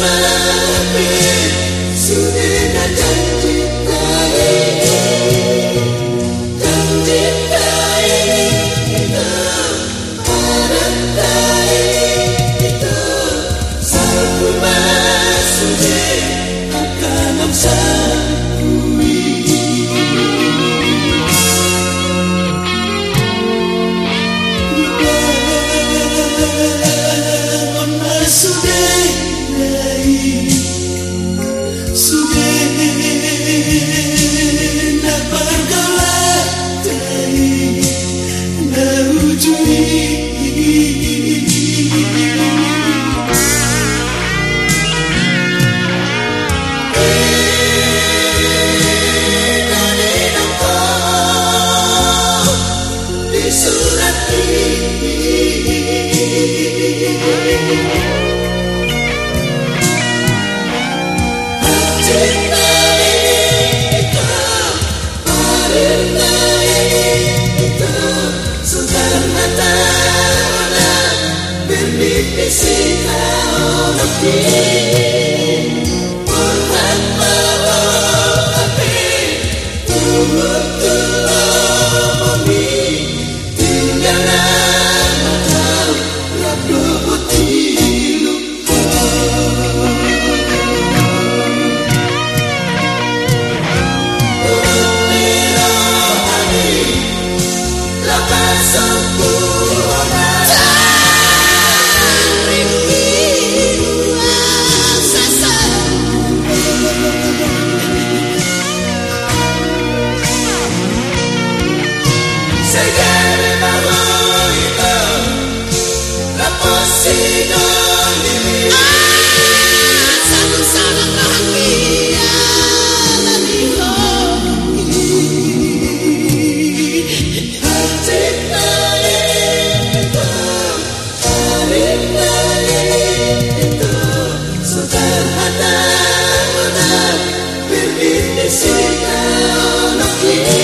mami, sudah datang. deep, deep, deep, you.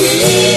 Por